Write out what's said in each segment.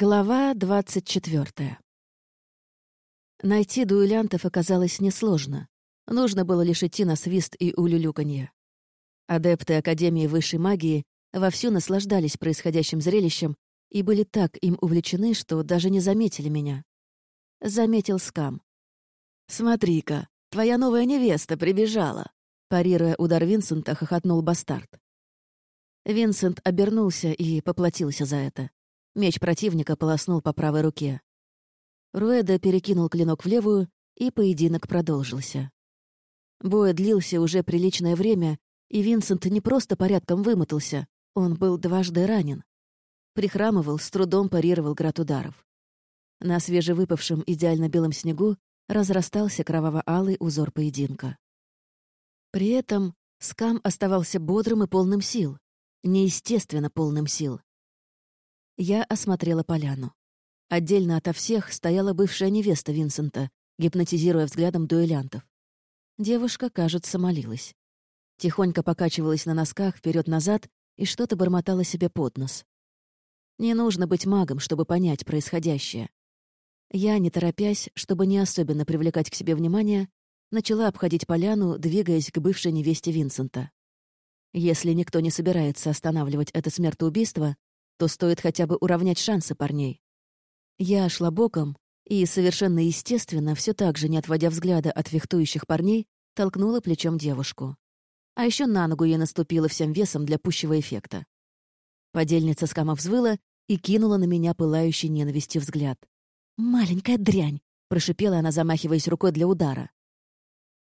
Глава двадцать четвертая. Найти дуэлянтов оказалось несложно. Нужно было лишь идти на свист и улюлюканье. Адепты Академии высшей магии вовсю наслаждались происходящим зрелищем и были так им увлечены, что даже не заметили меня. Заметил Скам. «Смотри-ка, твоя новая невеста прибежала!» Парируя удар Винсента, хохотнул бастард. Винсент обернулся и поплатился за это. Меч противника полоснул по правой руке. Руэда перекинул клинок в левую, и поединок продолжился. Бой длился уже приличное время, и Винсент не просто порядком вымотался, он был дважды ранен. Прихрамывал, с трудом парировал град ударов. На свежевыпавшем идеально белом снегу разрастался кроваво-алый узор поединка. При этом Скам оставался бодрым и полным сил, неестественно полным сил. Я осмотрела поляну. Отдельно ото всех стояла бывшая невеста Винсента, гипнотизируя взглядом дуэлянтов. Девушка, кажется, молилась. Тихонько покачивалась на носках вперед назад и что-то бормотала себе под нос. Не нужно быть магом, чтобы понять происходящее. Я, не торопясь, чтобы не особенно привлекать к себе внимание, начала обходить поляну, двигаясь к бывшей невесте Винсента. Если никто не собирается останавливать это смертоубийство, то стоит хотя бы уравнять шансы парней. Я шла боком и, совершенно естественно, все так же, не отводя взгляда от фехтующих парней, толкнула плечом девушку. А еще на ногу ей наступила всем весом для пущего эффекта. Подельница скама взвыла и кинула на меня пылающий ненавистью взгляд. «Маленькая дрянь!» — прошипела она, замахиваясь рукой для удара.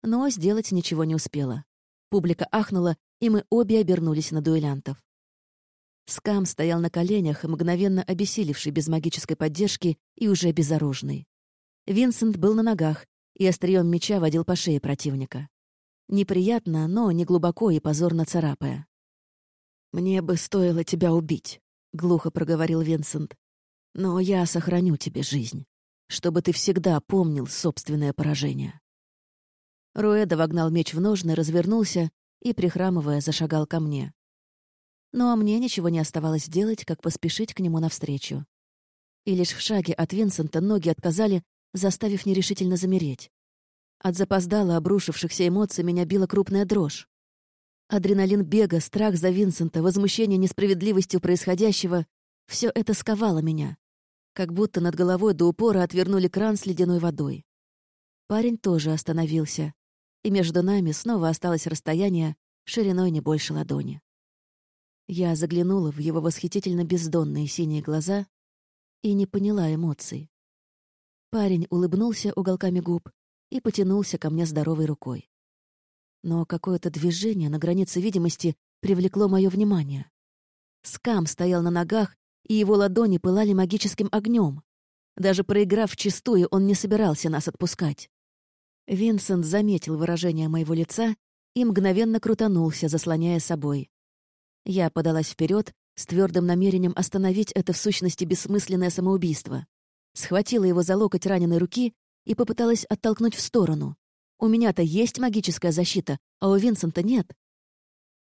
Но сделать ничего не успела. Публика ахнула, и мы обе обернулись на дуэлянтов. Скам стоял на коленях, мгновенно обессилевший без магической поддержки и уже безоружный. Винсент был на ногах и острием меча водил по шее противника. Неприятно, но не глубоко и позорно царапая. «Мне бы стоило тебя убить», — глухо проговорил Винсент. «Но я сохраню тебе жизнь, чтобы ты всегда помнил собственное поражение». Руэда вогнал меч в ножны, развернулся и, прихрамывая, зашагал ко мне. Ну а мне ничего не оставалось делать, как поспешить к нему навстречу. И лишь в шаге от Винсента ноги отказали, заставив нерешительно замереть. От запоздала обрушившихся эмоций меня била крупная дрожь. Адреналин бега, страх за Винсента, возмущение несправедливостью происходящего — все это сковало меня. Как будто над головой до упора отвернули кран с ледяной водой. Парень тоже остановился, и между нами снова осталось расстояние шириной не больше ладони. Я заглянула в его восхитительно бездонные синие глаза и не поняла эмоций. Парень улыбнулся уголками губ и потянулся ко мне здоровой рукой. Но какое-то движение на границе видимости привлекло мое внимание. Скам стоял на ногах, и его ладони пылали магическим огнем. Даже проиграв вчистую, он не собирался нас отпускать. Винсент заметил выражение моего лица и мгновенно крутанулся, заслоняя собой. Я подалась вперед с твердым намерением остановить это в сущности бессмысленное самоубийство. Схватила его за локоть раненой руки и попыталась оттолкнуть в сторону. У меня-то есть магическая защита, а у Винсента нет.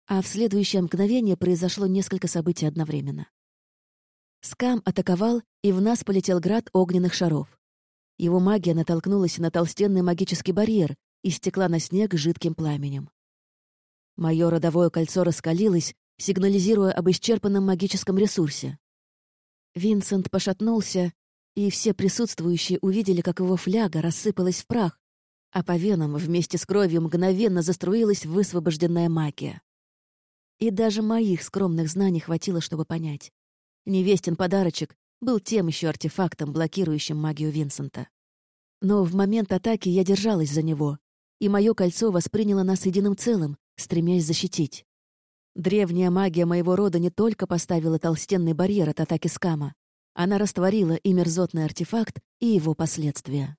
А в следующее мгновение произошло несколько событий одновременно. Скам атаковал, и в нас полетел град огненных шаров. Его магия натолкнулась на толстенный магический барьер и стекла на снег жидким пламенем. Мое родовое кольцо раскалилось, сигнализируя об исчерпанном магическом ресурсе. Винсент пошатнулся, и все присутствующие увидели, как его фляга рассыпалась в прах, а по венам вместе с кровью мгновенно заструилась высвобожденная магия. И даже моих скромных знаний хватило, чтобы понять. Невестин подарочек был тем еще артефактом, блокирующим магию Винсента. Но в момент атаки я держалась за него, и мое кольцо восприняло нас единым целым, стремясь защитить. Древняя магия моего рода не только поставила толстенный барьер от атаки скама, она растворила и мерзотный артефакт, и его последствия.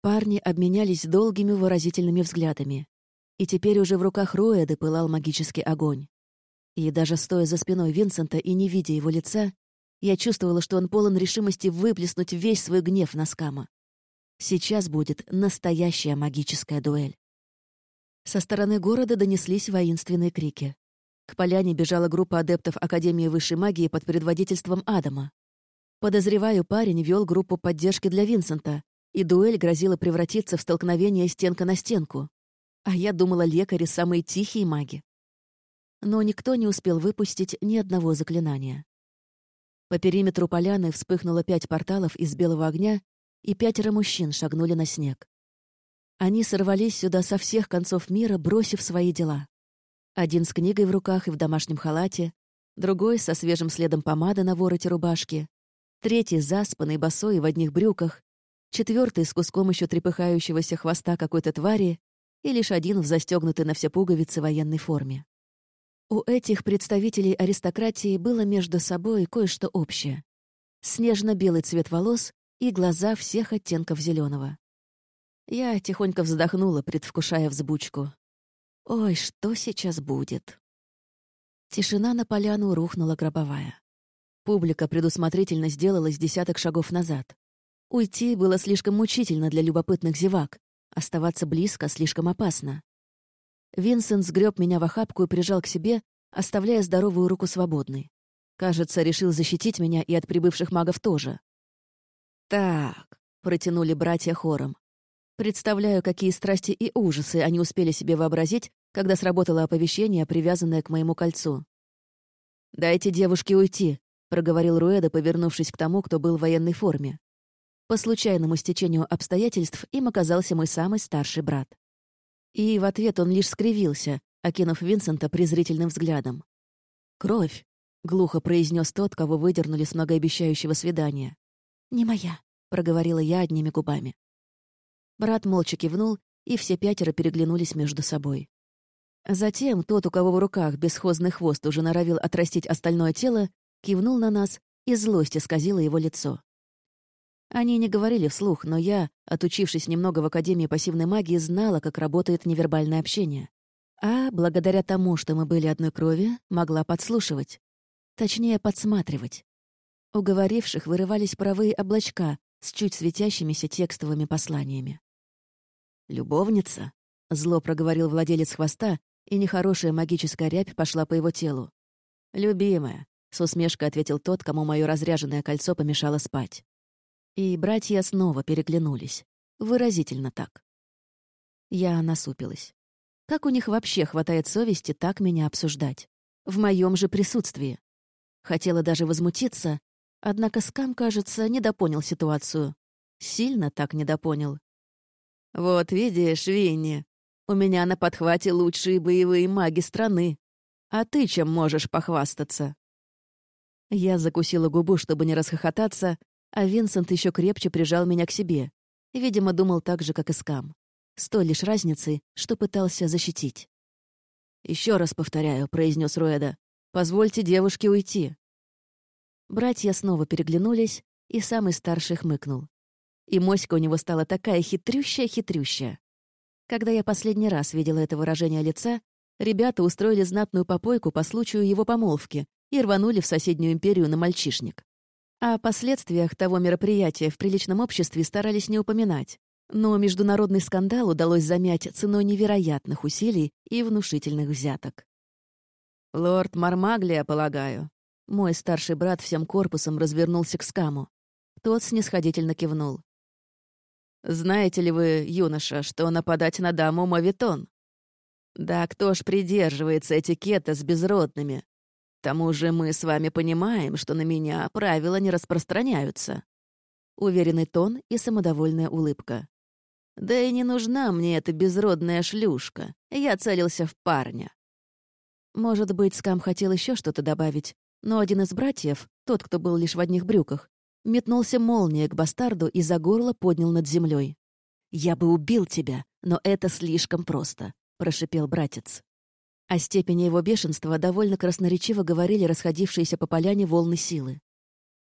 Парни обменялись долгими выразительными взглядами. И теперь уже в руках Роэда пылал магический огонь. И даже стоя за спиной Винсента и не видя его лица, я чувствовала, что он полон решимости выплеснуть весь свой гнев на скама. Сейчас будет настоящая магическая дуэль. Со стороны города донеслись воинственные крики. К поляне бежала группа адептов Академии высшей магии под предводительством Адама. Подозреваю, парень вел группу поддержки для Винсента, и дуэль грозила превратиться в столкновение стенка на стенку. А я думала, лекари — самые тихие маги. Но никто не успел выпустить ни одного заклинания. По периметру поляны вспыхнуло пять порталов из белого огня, и пятеро мужчин шагнули на снег. Они сорвались сюда со всех концов мира, бросив свои дела. Один с книгой в руках и в домашнем халате, другой со свежим следом помады на вороте рубашки, третий заспанный, босой в одних брюках, четвертый с куском еще трепыхающегося хвоста какой-то твари и лишь один в застегнутой на все пуговицы военной форме. У этих представителей аристократии было между собой кое-что общее. Снежно-белый цвет волос и глаза всех оттенков зеленого. Я тихонько вздохнула, предвкушая взбучку. Ой, что сейчас будет? Тишина на поляну рухнула гробовая. Публика предусмотрительно сделала с десяток шагов назад. Уйти было слишком мучительно для любопытных зевак, оставаться близко слишком опасно. Винсент сгреб меня в охапку и прижал к себе, оставляя здоровую руку свободной. Кажется, решил защитить меня и от прибывших магов тоже. «Так», — протянули братья хором. Представляю, какие страсти и ужасы они успели себе вообразить, когда сработало оповещение, привязанное к моему кольцу. «Дайте девушке уйти», — проговорил Руэда, повернувшись к тому, кто был в военной форме. По случайному стечению обстоятельств им оказался мой самый старший брат. И в ответ он лишь скривился, окинув Винсента презрительным взглядом. «Кровь», — глухо произнес тот, кого выдернули с многообещающего свидания. «Не моя», — проговорила я одними губами. Брат молча кивнул, и все пятеро переглянулись между собой. Затем тот, у кого в руках бесхозный хвост уже норовил отрастить остальное тело, кивнул на нас, и злость исказила его лицо. Они не говорили вслух, но я, отучившись немного в Академии пассивной магии, знала, как работает невербальное общение. А, благодаря тому, что мы были одной крови, могла подслушивать. Точнее, подсматривать. У говоривших вырывались паровые облачка с чуть светящимися текстовыми посланиями. «Любовница?» — зло проговорил владелец хвоста, и нехорошая магическая рябь пошла по его телу. «Любимая», — с усмешкой ответил тот, кому мое разряженное кольцо помешало спать. И братья снова переглянулись. Выразительно так. Я насупилась. Как у них вообще хватает совести так меня обсуждать? В моем же присутствии. Хотела даже возмутиться, однако Скам, кажется, недопонял ситуацию. Сильно так недопонял. «Вот видишь, Винни, у меня на подхвате лучшие боевые маги страны. А ты чем можешь похвастаться?» Я закусила губу, чтобы не расхохотаться, а Винсент еще крепче прижал меня к себе. Видимо, думал так же, как и Скам. С той лишь разницей, что пытался защитить. Еще раз повторяю», — произнес Руэда. «Позвольте девушке уйти». Братья снова переглянулись, и самый старший хмыкнул. И моська у него стала такая хитрющая-хитрющая. Когда я последний раз видела это выражение лица, ребята устроили знатную попойку по случаю его помолвки и рванули в соседнюю империю на мальчишник. О последствиях того мероприятия в приличном обществе старались не упоминать, но международный скандал удалось замять ценой невероятных усилий и внушительных взяток. «Лорд Мармаглия, полагаю». Мой старший брат всем корпусом развернулся к скаму. Тот снисходительно кивнул. Знаете ли вы, юноша, что нападать на даму мавитон? Да кто ж придерживается этикета с безродными? К тому же мы с вами понимаем, что на меня правила не распространяются. Уверенный тон и самодовольная улыбка. Да и не нужна мне эта безродная шлюшка. Я целился в парня. Может быть, Скам хотел еще что-то добавить, но один из братьев, тот, кто был лишь в одних брюках, Метнулся молния к бастарду и за горло поднял над землей. «Я бы убил тебя, но это слишком просто», — прошипел братец. О степени его бешенства довольно красноречиво говорили расходившиеся по поляне волны силы.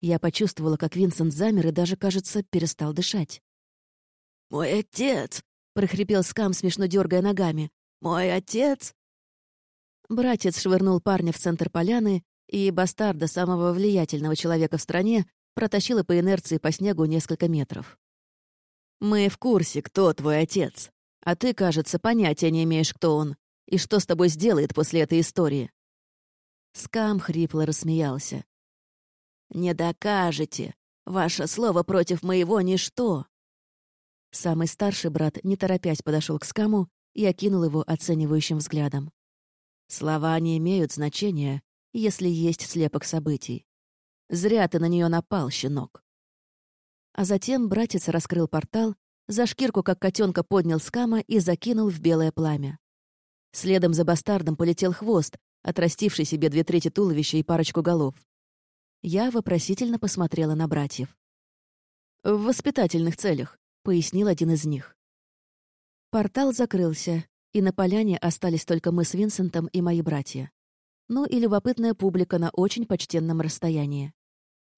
Я почувствовала, как Винсент замер и даже, кажется, перестал дышать. «Мой отец!» — прохрипел Скам, смешно дергая ногами. «Мой отец!» Братец швырнул парня в центр поляны, и бастарда, самого влиятельного человека в стране, протащила по инерции по снегу несколько метров. «Мы в курсе, кто твой отец. А ты, кажется, понятия не имеешь, кто он, и что с тобой сделает после этой истории». Скам хрипло рассмеялся. «Не докажете. Ваше слово против моего — ничто!» Самый старший брат, не торопясь, подошел к скаму и окинул его оценивающим взглядом. Слова не имеют значения, если есть слепок событий. Зря ты на нее напал, щенок. А затем братец раскрыл портал, за шкирку, как котенка, поднял скама и закинул в белое пламя. Следом за бастардом полетел хвост, отрастивший себе две трети туловища и парочку голов. Я вопросительно посмотрела на братьев. «В воспитательных целях», — пояснил один из них. Портал закрылся, и на поляне остались только мы с Винсентом и мои братья. Ну и любопытная публика на очень почтенном расстоянии.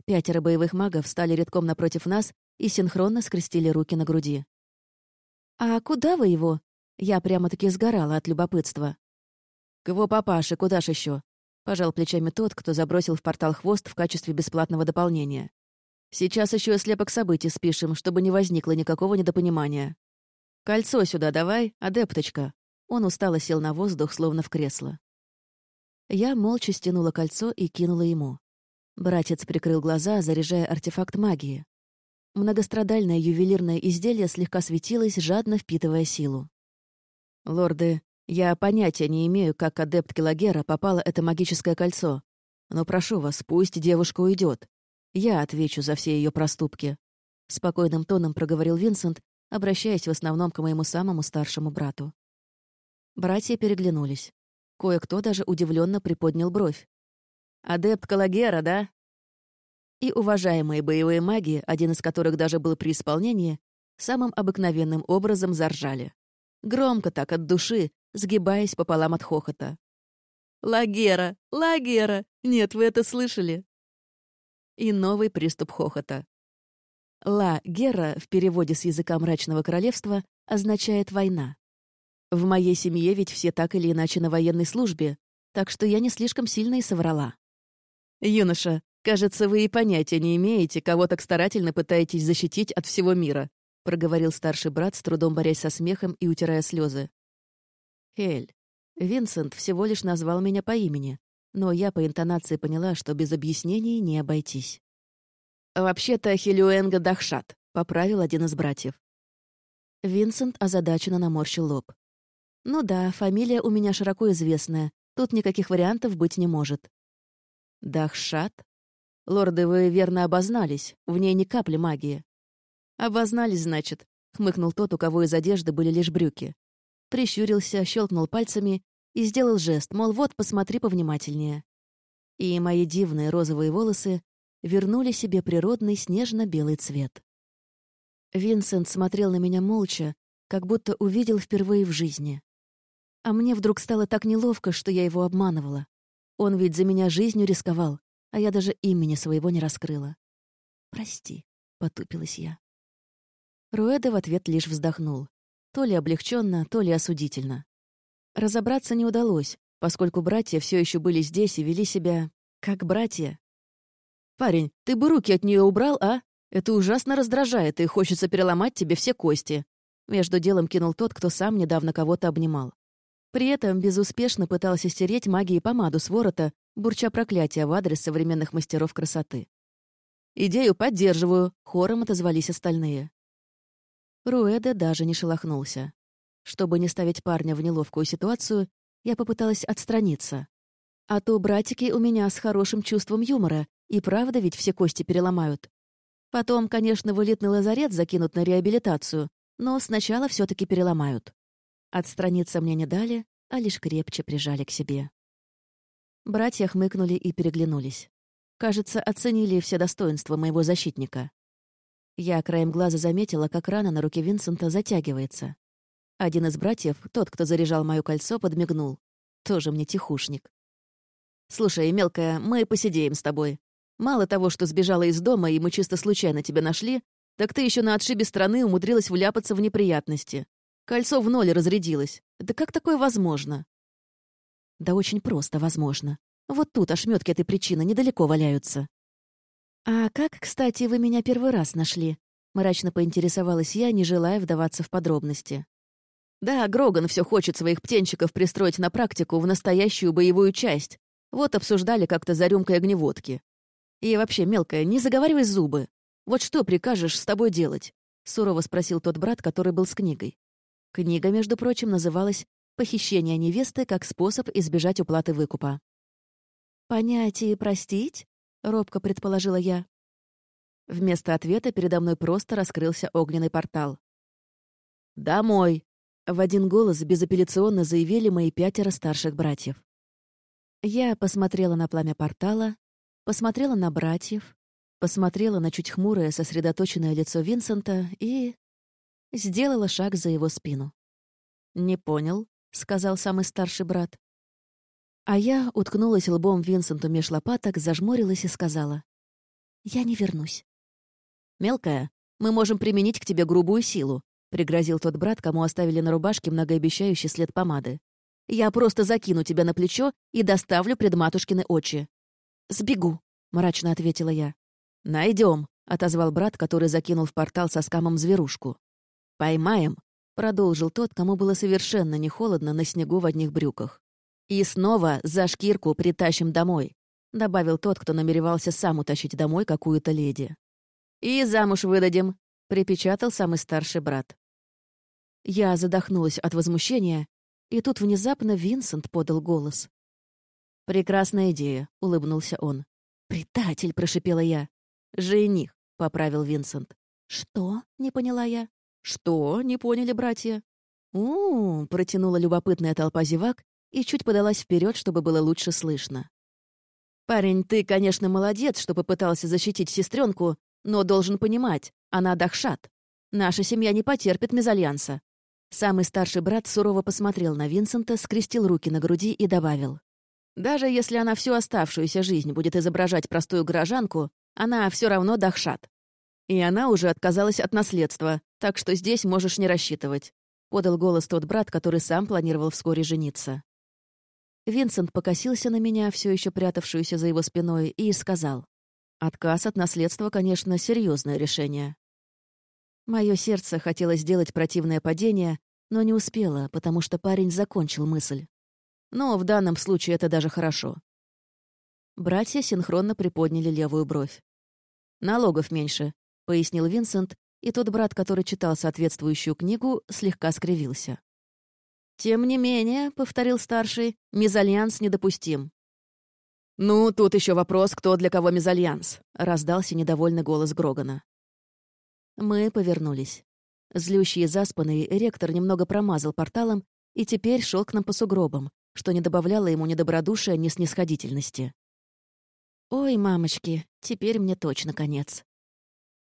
Пятеро боевых магов встали редком напротив нас и синхронно скрестили руки на груди. «А куда вы его?» Я прямо-таки сгорала от любопытства. «К его куда ж еще? пожал плечами тот, кто забросил в портал хвост в качестве бесплатного дополнения. «Сейчас еще и слепок событий спишем, чтобы не возникло никакого недопонимания. Кольцо сюда давай, адепточка». Он устало сел на воздух, словно в кресло. Я молча стянула кольцо и кинула ему. Братец прикрыл глаза, заряжая артефакт магии. Многострадальное ювелирное изделие слегка светилось, жадно впитывая силу. «Лорды, я понятия не имею, как адепт Килагера попало это магическое кольцо. Но прошу вас, пусть девушка уйдет. Я отвечу за все ее проступки», — спокойным тоном проговорил Винсент, обращаясь в основном к моему самому старшему брату. Братья переглянулись. Кое-кто даже удивленно приподнял бровь. «Адепт Калагера, да?» И уважаемые боевые маги, один из которых даже был при исполнении, самым обыкновенным образом заржали. Громко так, от души, сгибаясь пополам от хохота. «Лагера! Лагера! Нет, вы это слышали?» И новый приступ хохота. «Ла Гера» в переводе с языка мрачного королевства означает «война». В моей семье ведь все так или иначе на военной службе, так что я не слишком сильно и соврала. «Юноша, кажется, вы и понятия не имеете, кого так старательно пытаетесь защитить от всего мира», проговорил старший брат, с трудом борясь со смехом и утирая слезы. «Хель, Винсент всего лишь назвал меня по имени, но я по интонации поняла, что без объяснений не обойтись. «Вообще-то Хелюэнга Дахшат», — поправил один из братьев. Винсент озадаченно наморщил лоб. Ну да, фамилия у меня широко известная. Тут никаких вариантов быть не может. Дахшат? Лорды, вы верно обознались. В ней ни капли магии. Обознались, значит, хмыкнул тот, у кого из одежды были лишь брюки. Прищурился, щелкнул пальцами и сделал жест, мол, вот, посмотри повнимательнее. И мои дивные розовые волосы вернули себе природный снежно-белый цвет. Винсент смотрел на меня молча, как будто увидел впервые в жизни. А мне вдруг стало так неловко, что я его обманывала. Он ведь за меня жизнью рисковал, а я даже имени своего не раскрыла. «Прости», — потупилась я. Руэда в ответ лишь вздохнул. То ли облегченно, то ли осудительно. Разобраться не удалось, поскольку братья все еще были здесь и вели себя как братья. «Парень, ты бы руки от нее убрал, а? Это ужасно раздражает, и хочется переломать тебе все кости». Между делом кинул тот, кто сам недавно кого-то обнимал. При этом безуспешно пытался стереть магией помаду с ворота, бурча проклятия в адрес современных мастеров красоты. «Идею поддерживаю», — хором отозвались остальные. Руэда даже не шелохнулся. Чтобы не ставить парня в неловкую ситуацию, я попыталась отстраниться. А то братики у меня с хорошим чувством юмора, и правда ведь все кости переломают. Потом, конечно, в элитный лазарет закинут на реабилитацию, но сначала все таки переломают. Отстраниться мне не дали, а лишь крепче прижали к себе. Братья хмыкнули и переглянулись. Кажется, оценили все достоинства моего защитника. Я краем глаза заметила, как рана на руке Винсента затягивается. Один из братьев, тот, кто заряжал мое кольцо, подмигнул. Тоже мне тихушник. «Слушай, мелкая, мы посидеем с тобой. Мало того, что сбежала из дома, и мы чисто случайно тебя нашли, так ты еще на отшибе страны умудрилась вляпаться в неприятности. Кольцо в ноль разрядилось. Да как такое возможно? Да очень просто возможно. Вот тут ошметки этой причины недалеко валяются. «А как, кстати, вы меня первый раз нашли?» Мрачно поинтересовалась я, не желая вдаваться в подробности. «Да, Гроган все хочет своих птенчиков пристроить на практику в настоящую боевую часть. Вот обсуждали как-то за рюмкой огневодки. И вообще, мелкая, не заговаривай зубы. Вот что прикажешь с тобой делать?» — сурово спросил тот брат, который был с книгой. Книга, между прочим, называлась «Похищение невесты как способ избежать уплаты выкупа». «Понять и простить?» — робко предположила я. Вместо ответа передо мной просто раскрылся огненный портал. «Домой!» — в один голос безапелляционно заявили мои пятеро старших братьев. Я посмотрела на пламя портала, посмотрела на братьев, посмотрела на чуть хмурое, сосредоточенное лицо Винсента и... сделала шаг за его спину. «Не понял», — сказал самый старший брат. А я уткнулась лбом Винсенту меж лопаток, зажмурилась и сказала. «Я не вернусь». «Мелкая, мы можем применить к тебе грубую силу», — пригрозил тот брат, кому оставили на рубашке многообещающий след помады. «Я просто закину тебя на плечо и доставлю пред матушкины очи». «Сбегу», — мрачно ответила я. Найдем, отозвал брат, который закинул в портал со скамом зверушку. «Поймаем», — продолжил тот, кому было совершенно не холодно на снегу в одних брюках. «И снова за шкирку притащим домой», — добавил тот, кто намеревался сам утащить домой какую-то леди. «И замуж выдадим», — припечатал самый старший брат. Я задохнулась от возмущения, и тут внезапно Винсент подал голос. «Прекрасная идея», — улыбнулся он. «Предатель», — прошипела я. «Жених», — поправил Винсент. «Что?» — не поняла я. «Что?» — не поняли братья. у, протянула любопытная толпа зевак и чуть подалась вперед, чтобы было лучше слышно. «Парень, ты, конечно, молодец, что попытался защитить сестренку, но должен понимать, она Дахшат. Наша семья не потерпит мезальянса». Самый старший брат сурово посмотрел на Винсента, скрестил руки на груди и добавил. «Даже если она всю оставшуюся жизнь будет изображать простую горожанку, она все равно Дахшат. И она уже отказалась от наследства, так что здесь можешь не рассчитывать», — подал голос тот брат, который сам планировал вскоре жениться. Винсент покосился на меня, все еще прятавшуюся за его спиной, и сказал. Отказ от наследства, конечно, серьезное решение. Мое сердце хотело сделать противное падение, но не успело, потому что парень закончил мысль. Но в данном случае это даже хорошо. Братья синхронно приподняли левую бровь. «Налогов меньше», — пояснил Винсент, и тот брат, который читал соответствующую книгу, слегка скривился. «Тем не менее», — повторил старший, — «мезальянс недопустим. «Ну, тут еще вопрос, кто для кого мезальянс», — раздался недовольный голос Грогана. Мы повернулись. Злющий и заспанный, ректор немного промазал порталом и теперь шел к нам по сугробам, что не добавляло ему ни добродушия, ни снисходительности. «Ой, мамочки, теперь мне точно конец».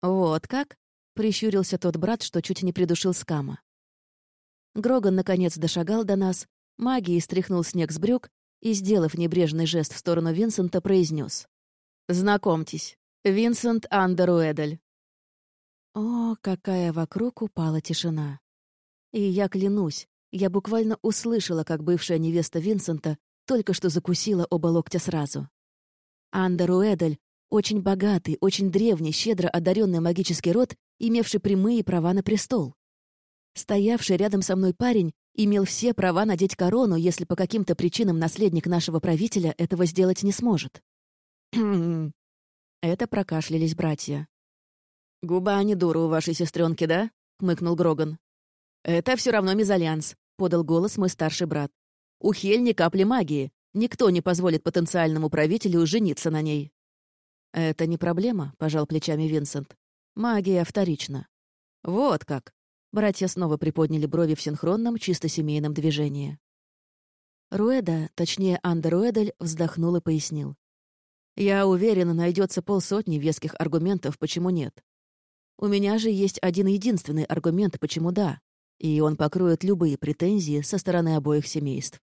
«Вот как?» — прищурился тот брат, что чуть не придушил скама. Гроган, наконец, дошагал до нас, магией стряхнул снег с брюк и, сделав небрежный жест в сторону Винсента, произнес: «Знакомьтесь, Винсент Андеруэдель». О, какая вокруг упала тишина. И я клянусь, я буквально услышала, как бывшая невеста Винсента только что закусила оба локтя сразу. Андеруэдель — очень богатый, очень древний, щедро одаренный магический род, имевший прямые права на престол. Стоявший рядом со мной парень имел все права надеть корону, если по каким-то причинам наследник нашего правителя этого сделать не сможет. Это прокашлялись братья. «Губа не дура у вашей сестренки, да?» — хмыкнул Гроган. «Это все равно мезальянс», — подал голос мой старший брат. «У Хель ни капли магии. Никто не позволит потенциальному правителю жениться на ней». «Это не проблема», — пожал плечами Винсент. «Магия вторична». «Вот как», Братья снова приподняли брови в синхронном, чисто семейном движении. Руэда, точнее Анда вздохнул и пояснил. «Я уверен, найдется полсотни веских аргументов, почему нет. У меня же есть один единственный аргумент, почему да, и он покроет любые претензии со стороны обоих семейств».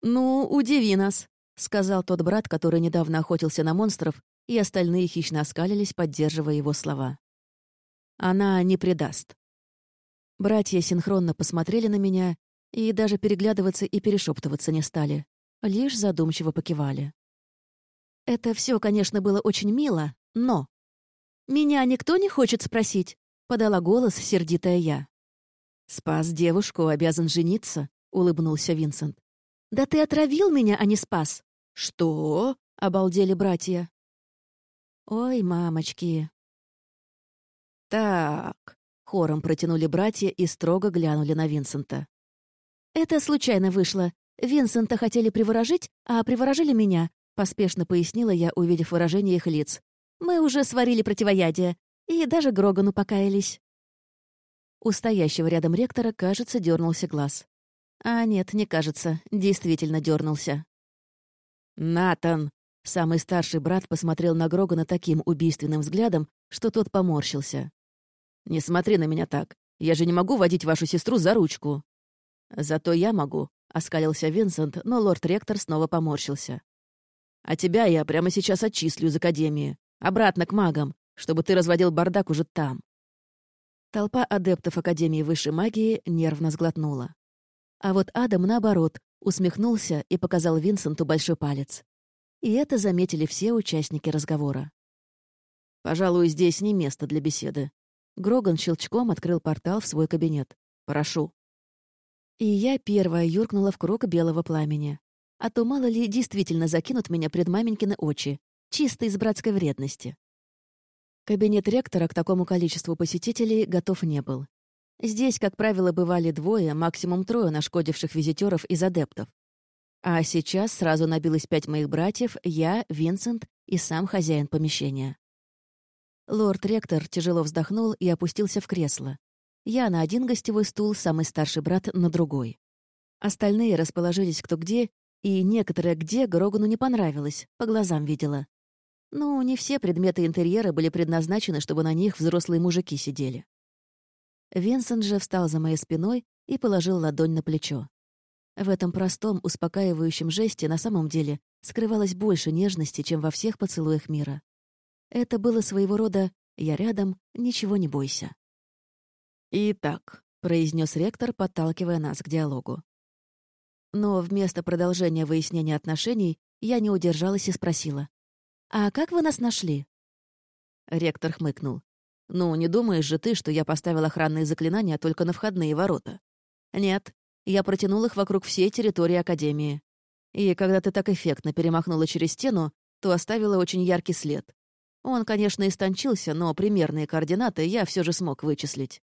«Ну, удиви нас», — сказал тот брат, который недавно охотился на монстров, и остальные хищно оскалились, поддерживая его слова. «Она не предаст. Братья синхронно посмотрели на меня и даже переглядываться и перешептываться не стали, лишь задумчиво покивали. Это все, конечно, было очень мило, но... «Меня никто не хочет спросить?» — подала голос сердитая я. «Спас девушку, обязан жениться», — улыбнулся Винсент. «Да ты отравил меня, а не спас!» «Что?» — обалдели братья. «Ой, мамочки!» «Так», — хором протянули братья и строго глянули на Винсента. «Это случайно вышло. Винсента хотели приворожить, а приворожили меня», — поспешно пояснила я, увидев выражение их лиц. «Мы уже сварили противоядие, и даже Грогану покаялись». У стоящего рядом ректора, кажется, дернулся глаз. А нет, не кажется, действительно дернулся. «Натан!» Самый старший брат посмотрел на Грогана таким убийственным взглядом, что тот поморщился. «Не смотри на меня так. Я же не могу водить вашу сестру за ручку». «Зато я могу», — оскалился Винсент, но лорд-ректор снова поморщился. «А тебя я прямо сейчас отчислю из Академии. Обратно к магам, чтобы ты разводил бардак уже там». Толпа адептов Академии Высшей Магии нервно сглотнула. А вот Адам, наоборот, усмехнулся и показал Винсенту большой палец. И это заметили все участники разговора. «Пожалуй, здесь не место для беседы». Гроган щелчком открыл портал в свой кабинет. «Прошу». И я первая юркнула в круг белого пламени. А то мало ли действительно закинут меня пред маменькины очи, чисто из братской вредности. Кабинет ректора к такому количеству посетителей готов не был. Здесь, как правило, бывали двое, максимум трое нашкодивших визитеров из адептов. А сейчас сразу набилось пять моих братьев, я, Винсент и сам хозяин помещения. Лорд-ректор тяжело вздохнул и опустился в кресло. Я на один гостевой стул, самый старший брат на другой. Остальные расположились кто где, и некоторые где Грогану не понравилось, по глазам видела. Ну, не все предметы интерьера были предназначены, чтобы на них взрослые мужики сидели. Винсент же встал за моей спиной и положил ладонь на плечо. В этом простом, успокаивающем жесте на самом деле скрывалось больше нежности, чем во всех поцелуях мира. Это было своего рода «я рядом, ничего не бойся». «Итак», — произнес ректор, подталкивая нас к диалогу. Но вместо продолжения выяснения отношений я не удержалась и спросила. «А как вы нас нашли?» Ректор хмыкнул. «Ну, не думаешь же ты, что я поставил охранные заклинания только на входные ворота?» «Нет, я протянул их вокруг всей территории Академии. И когда ты так эффектно перемахнула через стену, то оставила очень яркий след. Он, конечно, истончился, но примерные координаты я все же смог вычислить.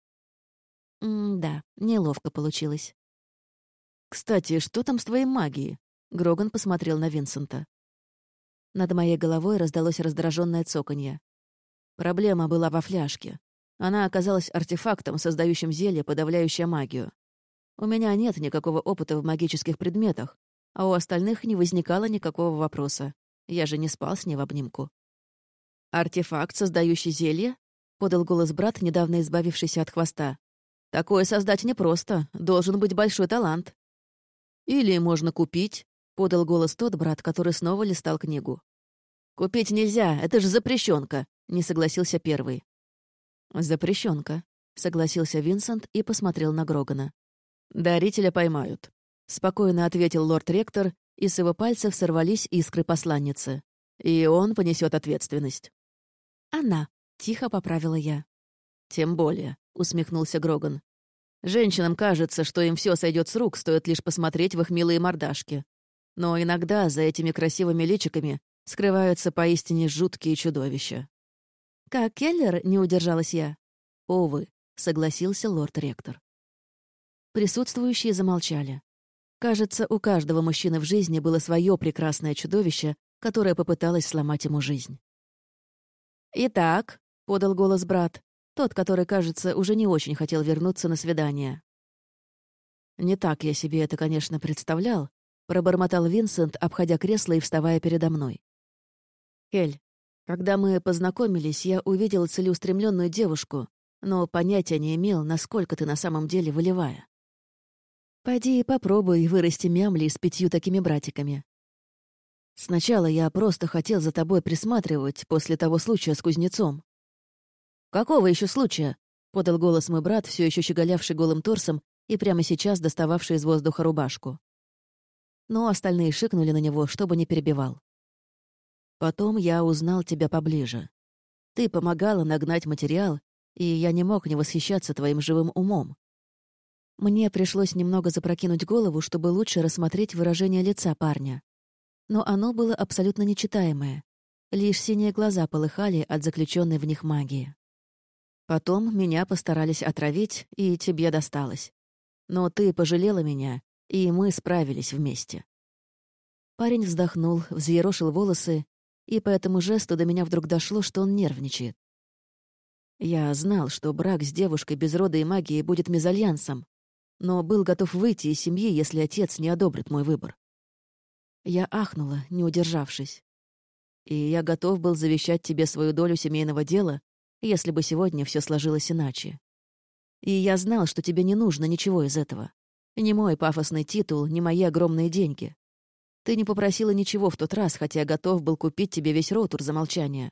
М-да, неловко получилось. «Кстати, что там с твоей магией?» Гроган посмотрел на Винсента. Над моей головой раздалось раздраженное цоканье. Проблема была во фляжке. Она оказалась артефактом, создающим зелье, подавляющее магию. У меня нет никакого опыта в магических предметах, а у остальных не возникало никакого вопроса. Я же не спал с ней в обнимку. «Артефакт, создающий зелье?» — подал голос брат, недавно избавившийся от хвоста. «Такое создать непросто, должен быть большой талант». «Или можно купить», — подал голос тот брат, который снова листал книгу. «Купить нельзя, это же запрещенка», — не согласился первый. «Запрещенка», — согласился Винсент и посмотрел на Грогана. «Дарителя поймают», — спокойно ответил лорд-ректор, и с его пальцев сорвались искры посланницы. «И он понесет ответственность». «Она», — тихо поправила я. «Тем более», — усмехнулся Гроган. «Женщинам кажется, что им все сойдет с рук, стоит лишь посмотреть в их милые мордашки. Но иногда за этими красивыми личиками скрываются поистине жуткие чудовища». «Как Келлер?» — не удержалась я. «Увы», — согласился лорд-ректор. Присутствующие замолчали. Кажется, у каждого мужчины в жизни было свое прекрасное чудовище, которое попыталось сломать ему жизнь. «Итак», — подал голос брат, тот, который, кажется, уже не очень хотел вернуться на свидание. «Не так я себе это, конечно, представлял», — пробормотал Винсент, обходя кресло и вставая передо мной. «Кель, когда мы познакомились, я увидел целеустремленную девушку, но понятия не имел, насколько ты на самом деле волевая. Пойди и попробуй вырасти мямли с пятью такими братиками. Сначала я просто хотел за тобой присматривать после того случая с кузнецом. «Какого еще случая?» — подал голос мой брат, все еще щеголявший голым торсом и прямо сейчас достававший из воздуха рубашку. Но остальные шикнули на него, чтобы не перебивал. «Потом я узнал тебя поближе. Ты помогала нагнать материал, и я не мог не восхищаться твоим живым умом. Мне пришлось немного запрокинуть голову, чтобы лучше рассмотреть выражение лица парня. Но оно было абсолютно нечитаемое. Лишь синие глаза полыхали от заключенной в них магии. Потом меня постарались отравить, и тебе досталось. Но ты пожалела меня, и мы справились вместе». Парень вздохнул, взъерошил волосы, и по этому жесту до меня вдруг дошло, что он нервничает. Я знал, что брак с девушкой без рода и магии будет мезальянсом, но был готов выйти из семьи, если отец не одобрит мой выбор. Я ахнула, не удержавшись. И я готов был завещать тебе свою долю семейного дела, если бы сегодня все сложилось иначе. И я знал, что тебе не нужно ничего из этого. Ни мой пафосный титул, ни мои огромные деньги. Ты не попросила ничего в тот раз, хотя готов был купить тебе весь ротур за молчание.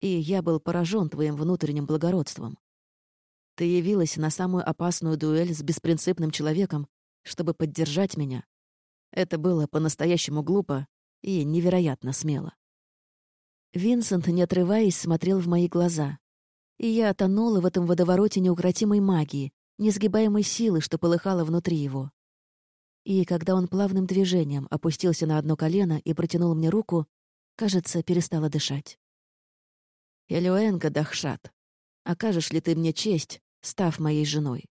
И я был поражен твоим внутренним благородством. Ты явилась на самую опасную дуэль с беспринципным человеком, чтобы поддержать меня. Это было по-настоящему глупо и невероятно смело. Винсент, не отрываясь, смотрел в мои глаза. И я тонула в этом водовороте неукротимой магии, несгибаемой силы, что полыхала внутри его. И когда он плавным движением опустился на одно колено и протянул мне руку, кажется, перестала дышать. «Элюэнга Дахшат, окажешь ли ты мне честь, став моей женой.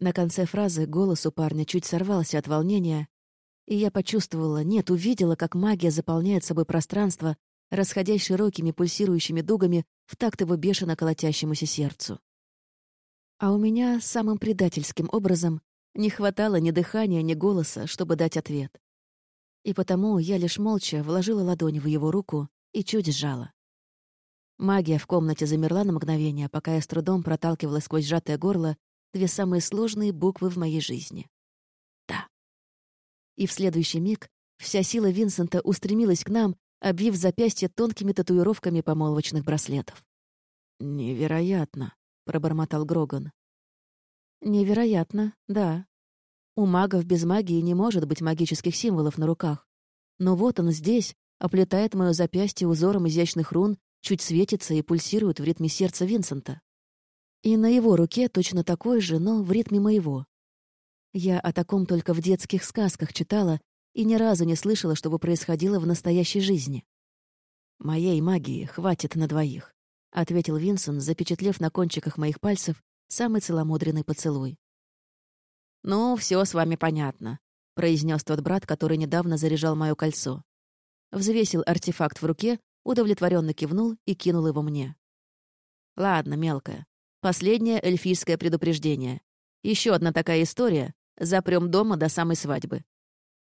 На конце фразы голос у парня чуть сорвался от волнения, и я почувствовала, нет, увидела, как магия заполняет собой пространство, расходясь широкими пульсирующими дугами в такт его бешено колотящемуся сердцу. А у меня самым предательским образом не хватало ни дыхания, ни голоса, чтобы дать ответ. И потому я лишь молча вложила ладонь в его руку и чуть сжала. Магия в комнате замерла на мгновение, пока я с трудом проталкивала сквозь сжатое горло две самые сложные буквы в моей жизни. «Да». И в следующий миг вся сила Винсента устремилась к нам, обвив запястье тонкими татуировками помолвочных браслетов. «Невероятно», — пробормотал Гроган. «Невероятно, да. У магов без магии не может быть магических символов на руках. Но вот он здесь, оплетает мое запястье узором изящных рун чуть светится и пульсирует в ритме сердца Винсента. И на его руке точно такой же, но в ритме моего. Я о таком только в детских сказках читала и ни разу не слышала, чтобы происходило в настоящей жизни. «Моей магии хватит на двоих», — ответил Винсент, запечатлев на кончиках моих пальцев самый целомудренный поцелуй. «Ну, все с вами понятно», — произнес тот брат, который недавно заряжал мое кольцо. Взвесил артефакт в руке удовлетворенно кивнул и кинул его мне. «Ладно, мелкая. Последнее эльфийское предупреждение. Еще одна такая история. Запрем дома до самой свадьбы».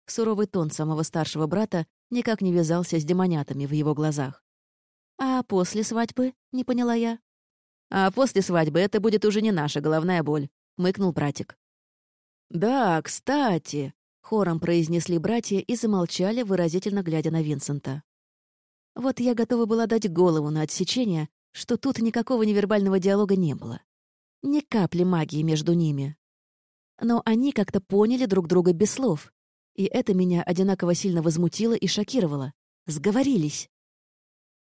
Суровый тон самого старшего брата никак не вязался с демонятами в его глазах. «А после свадьбы?» — не поняла я. «А после свадьбы это будет уже не наша головная боль», — мыкнул братик. «Да, кстати», — хором произнесли братья и замолчали, выразительно глядя на Винсента. Вот я готова была дать голову на отсечение, что тут никакого невербального диалога не было. Ни капли магии между ними. Но они как-то поняли друг друга без слов. И это меня одинаково сильно возмутило и шокировало. Сговорились.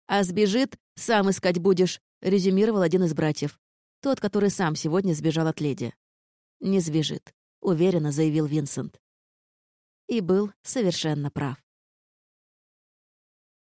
«А сбежит, сам искать будешь», — резюмировал один из братьев. Тот, который сам сегодня сбежал от леди. «Не сбежит», — уверенно заявил Винсент. И был совершенно прав.